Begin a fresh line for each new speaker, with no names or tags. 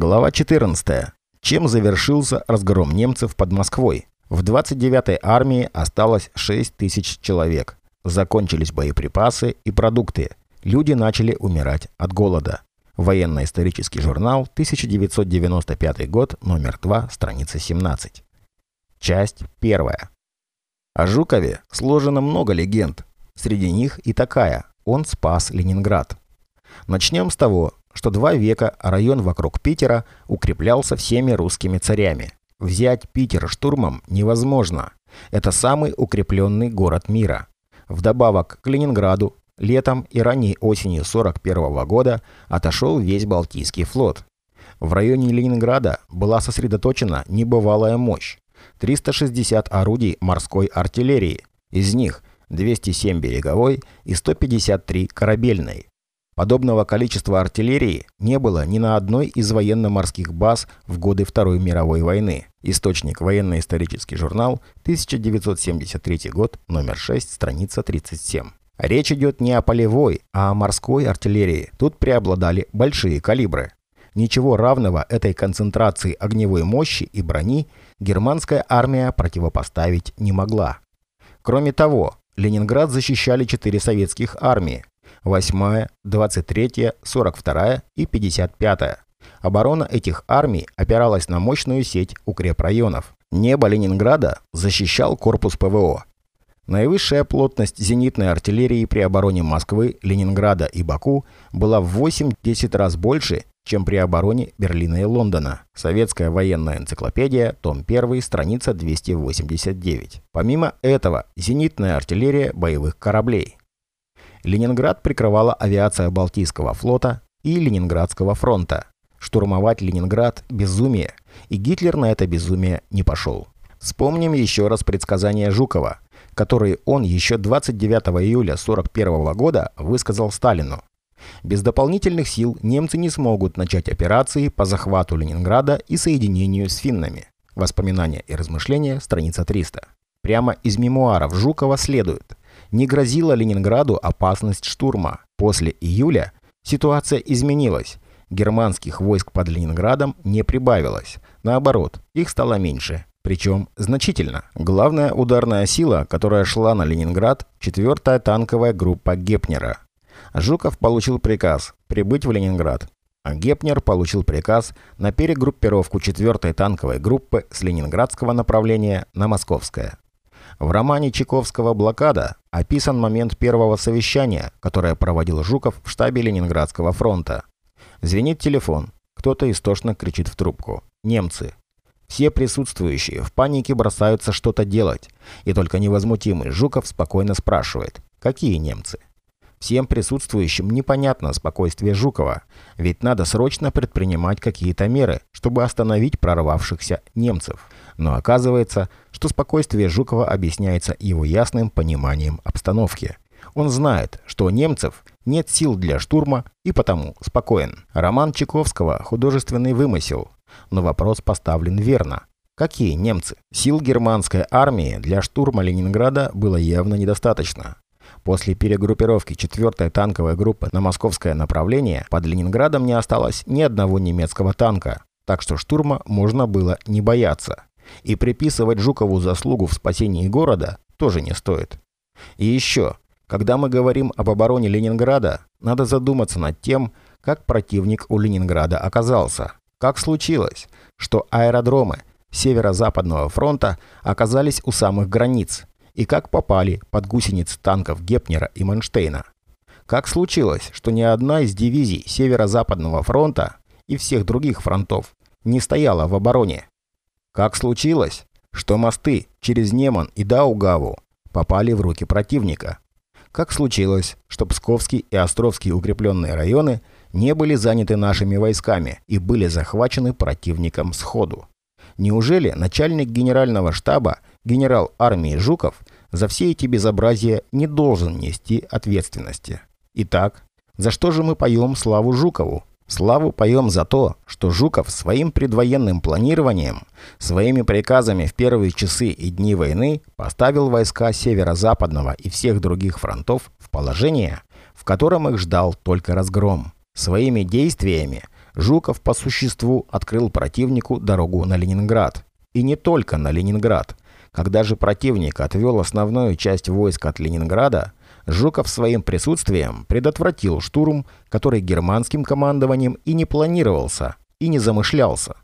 Глава 14. Чем завершился разгром немцев под Москвой? В 29-й армии осталось 6 тысяч человек. Закончились боеприпасы и продукты. Люди начали умирать от голода. Военно-исторический журнал, 1995 год, номер 2, страница 17. Часть 1. О Жукове сложено много легенд. Среди них и такая. Он спас Ленинград. Начнем с того, что два века район вокруг Питера укреплялся всеми русскими царями. Взять Питер штурмом невозможно. Это самый укрепленный город мира. Вдобавок к Ленинграду летом и ранней осенью 41 года отошел весь Балтийский флот. В районе Ленинграда была сосредоточена небывалая мощь. 360 орудий морской артиллерии, из них 207 береговой и 153 корабельной. Подобного количества артиллерии не было ни на одной из военно-морских баз в годы Второй мировой войны. Источник «Военно-исторический журнал», 1973 год, номер 6, страница 37. Речь идет не о полевой, а о морской артиллерии. Тут преобладали большие калибры. Ничего равного этой концентрации огневой мощи и брони германская армия противопоставить не могла. Кроме того, Ленинград защищали четыре советских армии, 8, 23, 42 и 55. Оборона этих армий опиралась на мощную сеть укрепрайонов. Небо Ленинграда защищал корпус ПВО. Наивысшая плотность зенитной артиллерии при обороне Москвы, Ленинграда и Баку была в 8-10 раз больше, чем при обороне Берлина и Лондона. Советская военная энциклопедия, том 1, страница 289. Помимо этого, зенитная артиллерия боевых кораблей. Ленинград прикрывала авиация Балтийского флота и Ленинградского фронта. Штурмовать Ленинград – безумие, и Гитлер на это безумие не пошел. Вспомним еще раз предсказания Жукова, которые он еще 29 июля 1941 года высказал Сталину. Без дополнительных сил немцы не смогут начать операции по захвату Ленинграда и соединению с финнами. Воспоминания и размышления, страница 300. Прямо из мемуаров Жукова следует – не грозила Ленинграду опасность штурма. После июля ситуация изменилась. Германских войск под Ленинградом не прибавилось. Наоборот, их стало меньше. Причем значительно. Главная ударная сила, которая шла на Ленинград, 4-я танковая группа Гепнера. Жуков получил приказ прибыть в Ленинград. А Гепнер получил приказ на перегруппировку 4-й танковой группы с ленинградского направления на московское. В романе Чайковского «Блокада» описан момент первого совещания, которое проводил Жуков в штабе Ленинградского фронта. Звенит телефон. Кто-то истошно кричит в трубку. Немцы. Все присутствующие в панике бросаются что-то делать, и только невозмутимый Жуков спокойно спрашивает, какие немцы? Всем присутствующим непонятно спокойствие Жукова, ведь надо срочно предпринимать какие-то меры, чтобы остановить прорвавшихся немцев. Но оказывается, что спокойствие Жукова объясняется его ясным пониманием обстановки. Он знает, что у немцев нет сил для штурма и потому спокоен. Роман Чайковского – художественный вымысел, но вопрос поставлен верно. Какие немцы? Сил германской армии для штурма Ленинграда было явно недостаточно. После перегруппировки 4-й танковой группы на московское направление под Ленинградом не осталось ни одного немецкого танка, так что штурма можно было не бояться. И приписывать Жукову заслугу в спасении города тоже не стоит. И еще, когда мы говорим об обороне Ленинграда, надо задуматься над тем, как противник у Ленинграда оказался. Как случилось, что аэродромы Северо-Западного фронта оказались у самых границ, и как попали под гусениц танков Гепнера и Манштейна. Как случилось, что ни одна из дивизий Северо-Западного фронта и всех других фронтов не стояла в обороне? Как случилось, что мосты через Неман и Даугаву попали в руки противника? Как случилось, что Псковский и Островский укрепленные районы не были заняты нашими войсками и были захвачены противником сходу? Неужели начальник генерального штаба, генерал армии Жуков, за все эти безобразия не должен нести ответственности? Итак, за что же мы поем славу Жукову? Славу поем за то, что Жуков своим предвоенным планированием, своими приказами в первые часы и дни войны поставил войска северо-западного и всех других фронтов в положение, в котором их ждал только разгром. Своими действиями Жуков по существу открыл противнику дорогу на Ленинград. И не только на Ленинград. Когда же противник отвел основную часть войск от Ленинграда, Жуков своим присутствием предотвратил штурм, который германским командованием и не планировался, и не замышлялся.